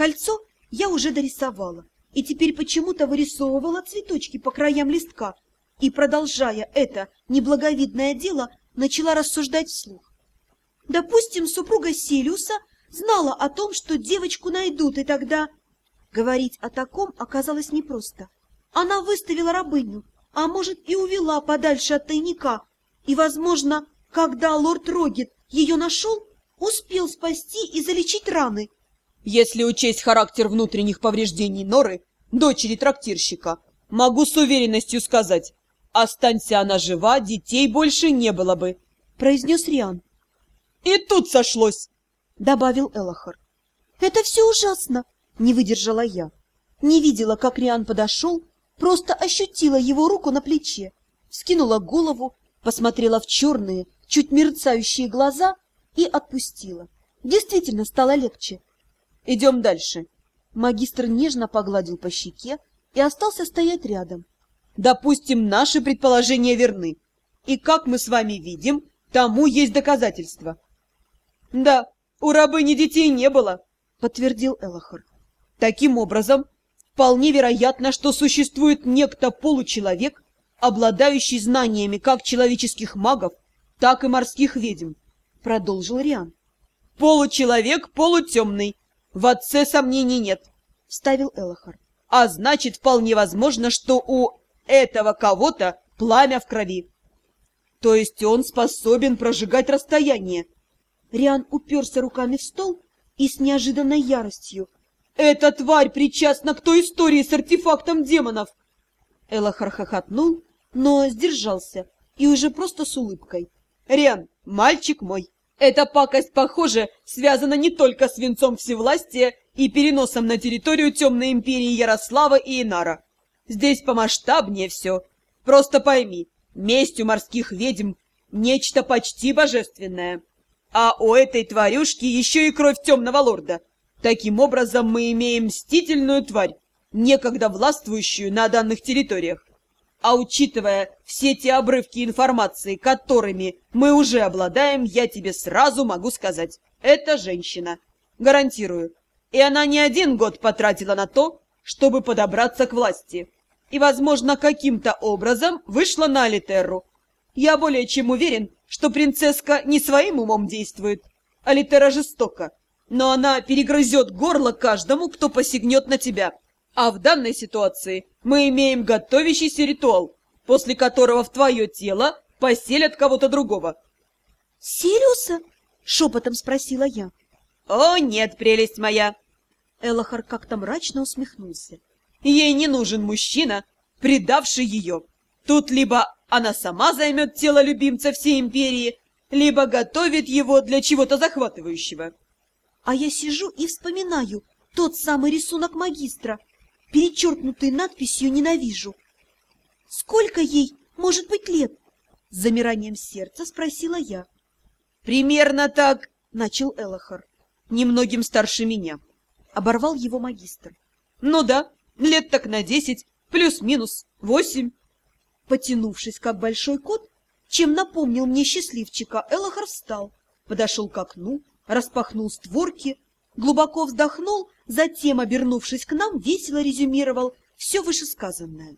Кольцо я уже дорисовала, и теперь почему-то вырисовывала цветочки по краям листка, и, продолжая это неблаговидное дело, начала рассуждать вслух. Допустим, супруга Силиуса знала о том, что девочку найдут, и тогда... Говорить о таком оказалось непросто. Она выставила рабыню, а может и увела подальше от тайника, и, возможно, когда лорд Рогет ее нашел, успел спасти и залечить раны. Если учесть характер внутренних повреждений Норы, дочери трактирщика, могу с уверенностью сказать, останься она жива, детей больше не было бы, — произнес Риан. — И тут сошлось, — добавил Элохар. — Это все ужасно, не выдержала я. Не видела, как Риан подошел, просто ощутила его руку на плече, вскинула голову, посмотрела в черные, чуть мерцающие глаза и отпустила. Действительно стало легче. Идем дальше. Магистр нежно погладил по щеке и остался стоять рядом. Допустим, наши предположения верны. И как мы с вами видим, тому есть доказательства. Да, у рабыни детей не было, подтвердил Элохор. Таким образом, вполне вероятно, что существует некто получеловек, обладающий знаниями как человеческих магов, так и морских ведьм, — продолжил Риан. Получеловек полутемный. В отце сомнений нет, — вставил Элохар. А значит, вполне возможно, что у этого кого-то пламя в крови. То есть он способен прожигать расстояние. Риан уперся руками в стол и с неожиданной яростью эта тварь причастна к той истории с артефактом демонов. Элохар хохотнул, но сдержался и уже просто с улыбкой. Рен, мальчик мой, эта пакость, похоже, связана не только с венцом всевластия и переносом на территорию темной империи Ярослава и Инара. Здесь помасштабнее все. Просто пойми, месть у морских ведьм — нечто почти божественное. А у этой тварюшки еще и кровь темного лорда — Таким образом, мы имеем мстительную тварь, некогда властвующую на данных территориях. А учитывая все те обрывки информации, которыми мы уже обладаем, я тебе сразу могу сказать, это женщина. Гарантирую. И она не один год потратила на то, чтобы подобраться к власти. И, возможно, каким-то образом вышла на Алитерру. Я более чем уверен, что принцесска не своим умом действует. Алитера жестока но она перегрызет горло каждому, кто посягнет на тебя. А в данной ситуации мы имеем готовящийся ритуал, после которого в твое тело поселят кого-то другого. «Сириуса?» — шепотом спросила я. «О, нет, прелесть моя!» Элохар как-то мрачно усмехнулся. «Ей не нужен мужчина, предавший ее. Тут либо она сама займет тело любимца всей империи, либо готовит его для чего-то захватывающего. А я сижу и вспоминаю тот самый рисунок магистра, перечеркнутый надписью «Ненавижу». Сколько ей может быть лет? С замиранием сердца спросила я. Примерно так, начал Элохар. Немногим старше меня. Оборвал его магистр. Ну да, лет так на десять, плюс-минус восемь. Потянувшись, как большой кот, чем напомнил мне счастливчика, Элохар встал, подошел к окну, распахнул створки, глубоко вздохнул, затем, обернувшись к нам, весело резюмировал все вышесказанное.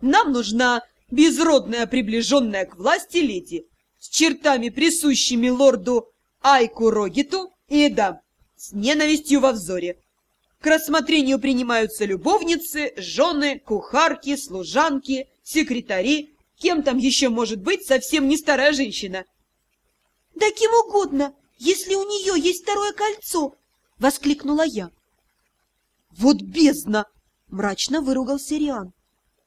«Нам нужна безродная приближенная к власти леди, с чертами, присущими лорду Айку Рогиту, и, да, с ненавистью во взоре. К рассмотрению принимаются любовницы, жены, кухарки, служанки, секретари, кем там еще может быть совсем не старая женщина». «Да кем угодно!» если у нее есть второе кольцо!» — воскликнула я. «Вот бездна!» — мрачно выругался Риан.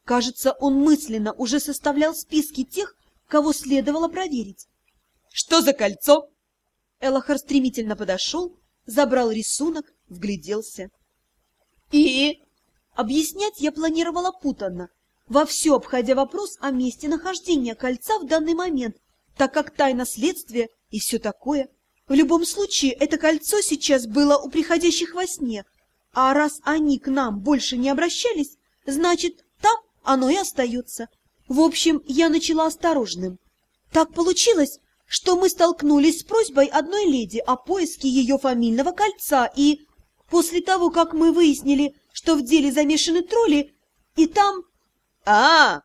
Кажется, он мысленно уже составлял списки тех, кого следовало проверить. «Что за кольцо?» Элохар стремительно подошел, забрал рисунок, вгляделся. «И?» Объяснять я планировала путанно, вовсю обходя вопрос о месте нахождения кольца в данный момент, так как тайна следствия и все такое. В любом случае, это кольцо сейчас было у приходящих во сне, а раз они к нам больше не обращались, значит, там оно и остается. В общем, я начала осторожным. Так получилось, что мы столкнулись с просьбой одной леди о поиске ее фамильного кольца и... после того, как мы выяснили, что в деле замешаны тролли, и там... а, -а, -а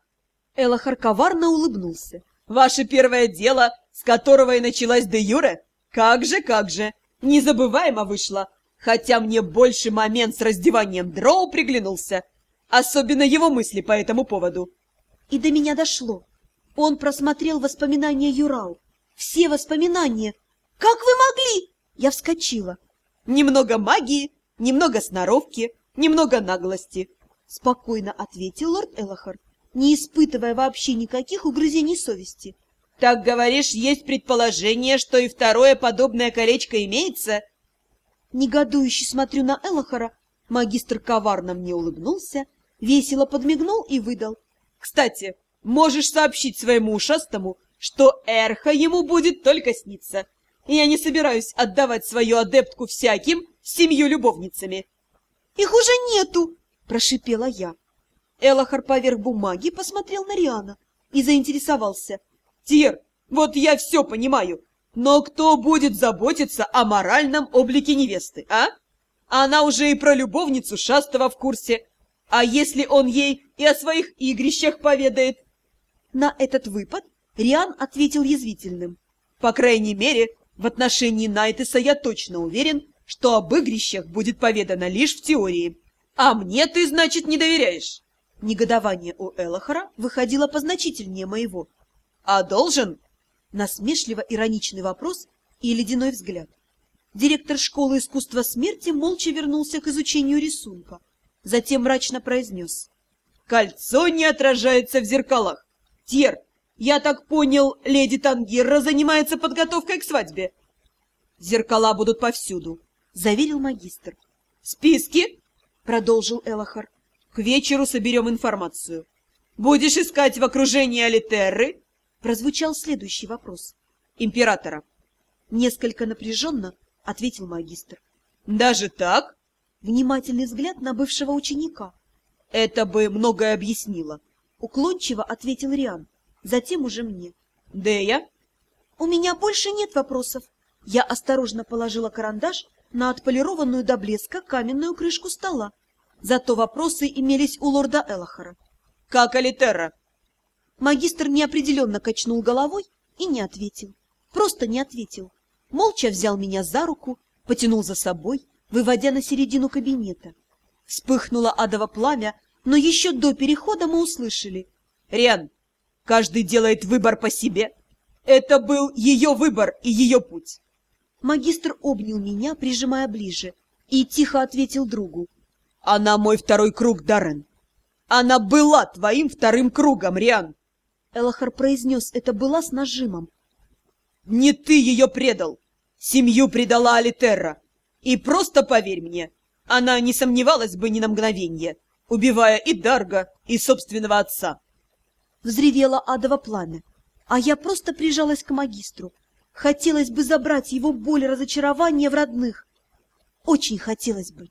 Элохар коварно улыбнулся. «Ваше первое дело, с которого и началась де Юре? Как же, как же! Незабываемо вышло! Хотя мне больше момент с раздеванием дроу приглянулся. Особенно его мысли по этому поводу. И до меня дошло. Он просмотрел воспоминания Юрау. Все воспоминания. Как вы могли? Я вскочила. Немного магии, немного сноровки, немного наглости. Спокойно ответил лорд Элохар не испытывая вообще никаких угрызений совести. «Так, говоришь, есть предположение, что и второе подобное колечко имеется?» Негодующе смотрю на Элохора, магистр коварно мне улыбнулся, весело подмигнул и выдал. «Кстати, можешь сообщить своему ушастому, что Эрха ему будет только сниться. Я не собираюсь отдавать свою адептку всяким семью любовницами». «Их уже нету!» – прошипела я. Элохар поверх бумаги посмотрел на Риана и заинтересовался. «Тир, вот я все понимаю, но кто будет заботиться о моральном облике невесты, а? Она уже и про любовницу Шастова в курсе. А если он ей и о своих игрищах поведает?» На этот выпад Риан ответил язвительным. «По крайней мере, в отношении Найтеса я точно уверен, что об игрищах будет поведано лишь в теории. А мне ты, значит, не доверяешь?» Негодование у Элохора выходило позначительнее моего. «А должен?» Насмешливо-ироничный вопрос и ледяной взгляд. Директор школы искусства смерти молча вернулся к изучению рисунка. Затем мрачно произнес. «Кольцо не отражается в зеркалах. Тер, я так понял, леди Тангирра занимается подготовкой к свадьбе?» «Зеркала будут повсюду», — заверил магистр. «Списки?» — продолжил Элохар. К вечеру соберем информацию. Будешь искать в окружении Алитерры? Прозвучал следующий вопрос. Императора. Несколько напряженно ответил магистр. Даже так? Внимательный взгляд на бывшего ученика. Это бы многое объяснило. Уклончиво ответил Риан. Затем уже мне. Дея? У меня больше нет вопросов. Я осторожно положила карандаш на отполированную до блеска каменную крышку стола Зато вопросы имелись у лорда Элохора. «Как Алитерра?» Магистр неопределенно качнул головой и не ответил. Просто не ответил. Молча взял меня за руку, потянул за собой, выводя на середину кабинета. Вспыхнуло адово пламя, но еще до перехода мы услышали. «Риан, каждый делает выбор по себе. Это был ее выбор и ее путь». Магистр обнял меня, прижимая ближе, и тихо ответил другу. Она мой второй круг, Даррен. Она была твоим вторым кругом, Риан. Элохар произнес это была с нажимом. Не ты ее предал. Семью предала Алитерра. И просто поверь мне, она не сомневалась бы ни на мгновенье, убивая и Дарга, и собственного отца. Взревело адово пламя, а я просто прижалась к магистру. Хотелось бы забрать его боль и разочарование в родных. Очень хотелось бы.